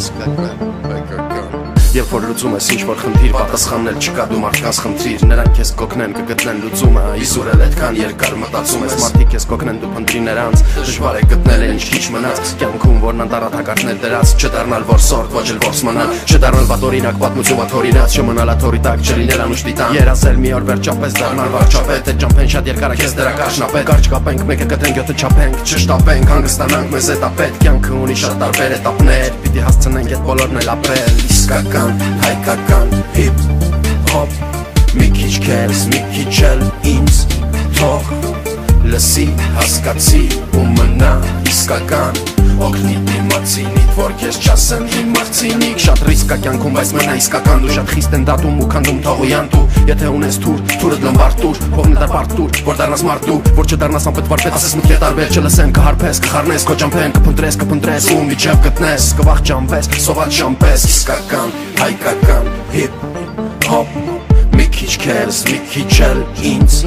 It's got gun, gun. Երբ որ լուծում ես ինչ որ խնդիր, պատասխաններ չկա դու մարդկանց խնդիր Նրանք քեզ կօգնեն կգտնեն լուծումը Իսուր էլ այդքան երկար մտածում ես մարդիկ քեզ կօգնեն դու փնտրի նրանց Դժվար է գտնել ինչ քիչ մնաց Կյանքում որն անտարատակարդներ դրած Չդառնալ որ սորտ ոչ էլ որս մնալ Չդառնալ վատորինակ պատմություն վաթորինած Չմնալ աթորի տակ չլինել անուշտի տան Երազել մի օր վերջապես դառնալ վարչապետ Այդ ճամփեն շատ երկար է քեզ դրա կարճնապետ Կարճ կապենք մեկը գտենք յոթը չափենք Չշտապենք հանգստանանք մեզ էտա պետք Կյանքը ունի շատ տարբեր էտապներ Պիտի հասցնենք այդ բոլորն էլ ապրել Իսկական, հայկական, հիփ հոփ Մի քիչ քեզ, մի քիչ էլ ինձ թող Լսի, հասկացի ու մնա իսկական օգնի դիմացինիդ որ քեզ չասեն հիմար ցինիկ շատ ռիսկ է կյանքում բայց մնա իսկական դու շատ խիստ են դատում ու քանդում թողոյան դու եթե ունես թուր թուրը լմբար տուր փողն դար պարտուր որ դառնաս մարդու որ չդառնաս անպետվար պետ ասես մտքեր տարբեր չլսեն կհարփես կխառնես քո ճամփեն կփնտրես կփնտրես ու միջև գտնես կվախճանվես սոված շամպես իսկական հայկական հիփ հոփ մի քիչ քեզ մի քիչ էլ ինձ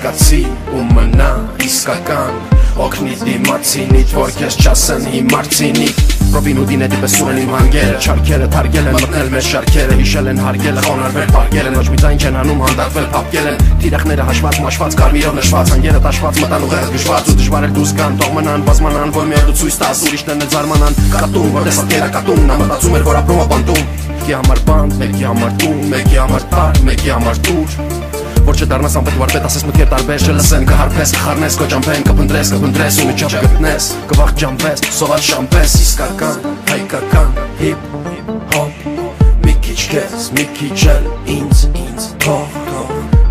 հասկացի ու մնա իսկական օգնի դիմացինիդ որ քեզ չասեն հիմար ցինիկ Ռոբին ուդին է դիպես սուրեն իմ հանգերը Չարքերը թարգել են մտնել մեր շարքերը Հիշել են հարգելը խոնարվել պարգել են Ոչ մի ձայն չեն անում հանդարտվել պապկել են Տիրախները հաշված մաշված կարմիրով նշված Հանգերը տաշված մտան ուղեղ գշված ու դժվար էր դուս կան Թող մնան բազմանան որ մի օր դու ցույց տաս ուրիշներն էլ զարմանան Կատում որ տեսա կերա կատում նա մտածում էր որ ապրում ապանտում Մեկի համար բանդ, մեկի համար տուն, մեկի համար տար, մեկի համար տուր որ չդառնաս անպետք վարպետ ասես մտքեր տարբեր չլսեն կհարփես կխառնես քո ճամփեն կփնտրես կփնտրես ու միջավ գտնես կվախճանվես սոված շամպես իսկական հայկական հիփ հոփ մի քիչ քեզ մի քիչ էլ ինձ ինձ թող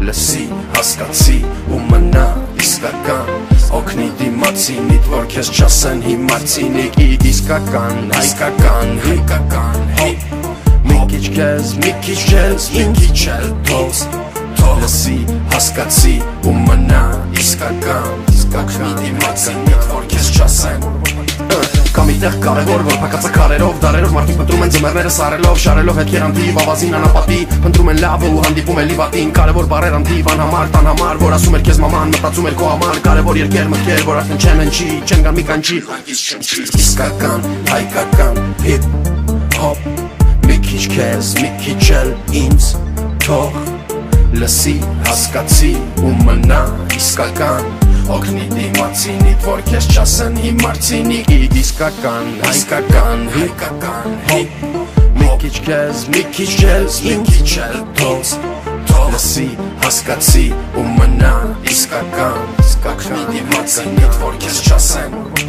լսի հասկացի ու մնա իսկական օգնի դիմացինիդ որ քեզ չասեն հիմա ցինիկ իսկական հայկական հայկական հիփ մի քիչ քեզ մի քիչ քեզ մի քիչ էլ թող լսի, հասկացի ու մնա իսկական Իսկական դիմացին իտ, որ քեզ չասեն Կամ իտեղ կարևոր, որ պակացա կարերով, դարերով մարդիկ պնտրում են ձմերները սարելով, շարելով հետքեր անթիվ, ավազին անապատի, պնտրում են լավը ու հանդիպում են լիվատին, կարևոր բարեր անթիվ, անհամար, տան համար, որ ասում էր քեզ մաման, մտածում էր քո համար, կարևոր երկեր մտքեր, որ արդեն չեն ընչի, չեն գան մի կանչի, հանգիստ չնչի, իսկական, հայկական, հիփ, հոփ, մի քիչ քեզ, մի քիչ էլ ինձ, թող լսի, հասկացի ու մնա իսկական Օգնի դիմացինիդ, որ քեզ չասեն հիմար ցինիկ Իսկական, հայկական, հայկական, հիպ Մի քիչ քեզ, մի քիչ քեզ, մի քիչ էլ թոս Լսի, հասկացի ու մնա իսկական Օգնի դիմացինիդ, որ քեզ չասեն